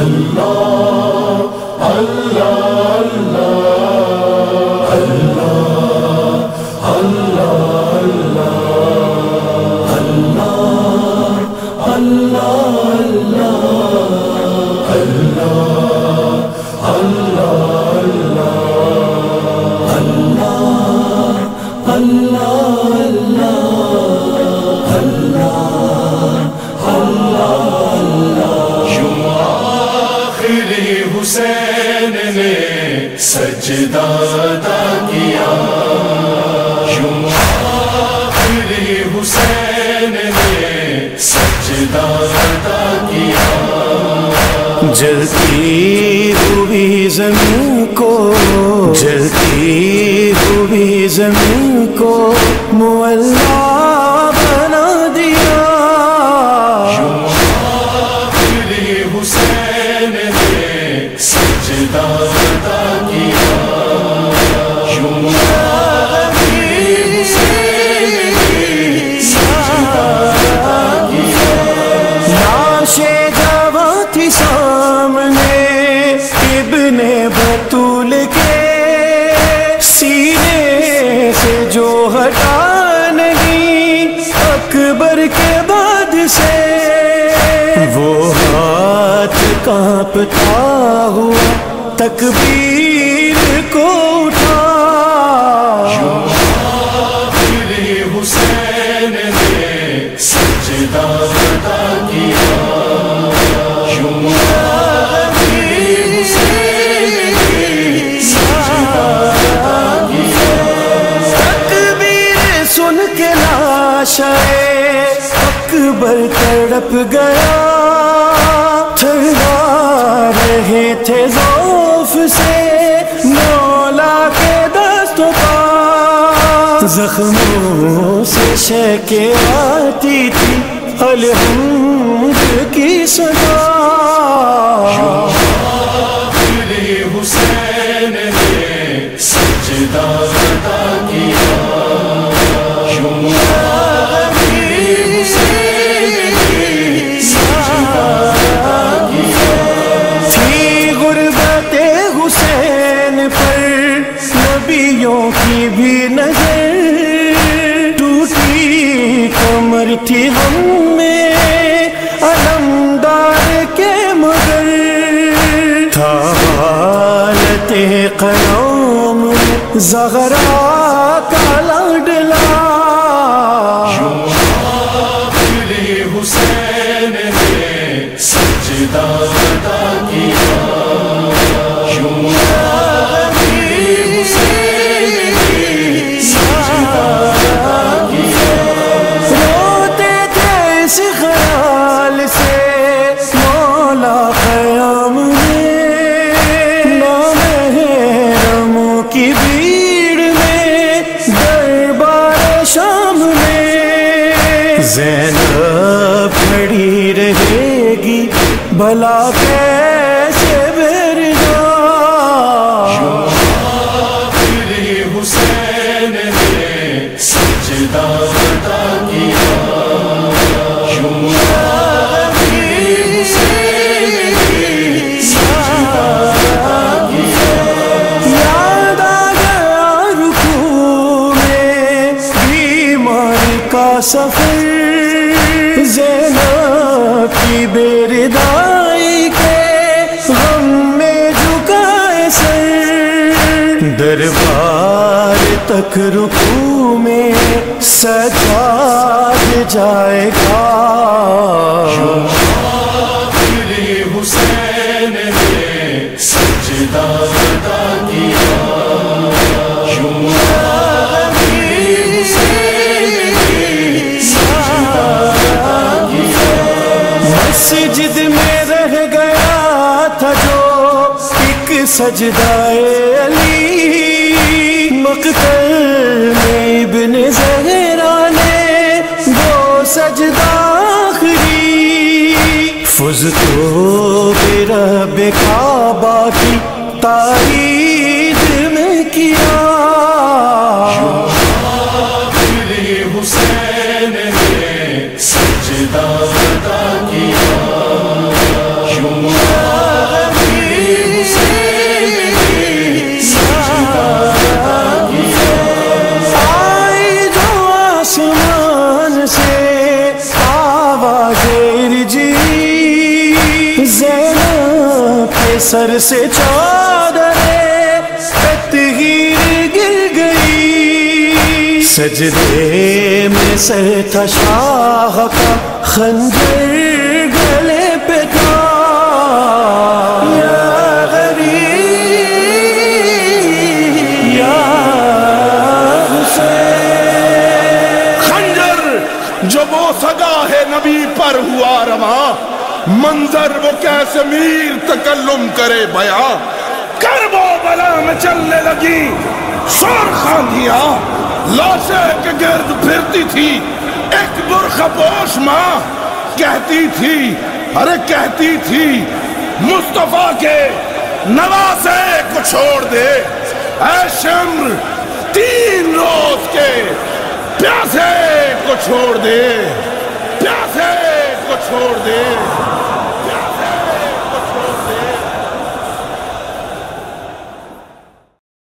اللہ اللہ اللہ. سجدہ ادا کیا۔ آخری حسین نے سجدہ ادا کیا۔ جلتی ہوئی زمین کو، جلتی ہوئی زمین کو، مولا کانپتا ہوا، تکبیر کو اٹھا۔ حسین نے سجدہ ادا کیا سن کے اکبر تڑپ گیا۔ تھرا رہے تھے ذوف سے، مولا کے دستوں پا زخموں سے شکے آتی تھی الحمد کی صدا۔ زغرا زینب کھڑی رہے گی بھلا کیسے بھر جائے کا سفر زینب کی بیردائی کے غم میں جھکائے سر۔ دربار تک رکو میں سجاد جائے گا۔ آخری حسین نے سجدہ مسجد میں رہ گیا تھا جو ایک سجدائے علی۔ مقتل میں ابن زہرا نے وہ سجدہ آخری۔ فز تو رب کعبہ کی تائید میں کیا۔ سر سے چادر تہیر گر گئی۔ سجدے میں سر تھا شاہ کا خنجر۔ منظر وہ کیسے میر تکلم کرے بیا کر وہ بلا میں چلنے لگی۔ شور خاندیاں لاشے کے گرد پھرتی تھی۔ ایک برخ پوش ماں کہتی تھی ارے کہتی تھی، مصطفیٰ کے نواسے کو چھوڑ دے۔ اے شمر، تین روز کے پیاسے کو چھوڑ دے۔ پیاسے چھوڑ دے۔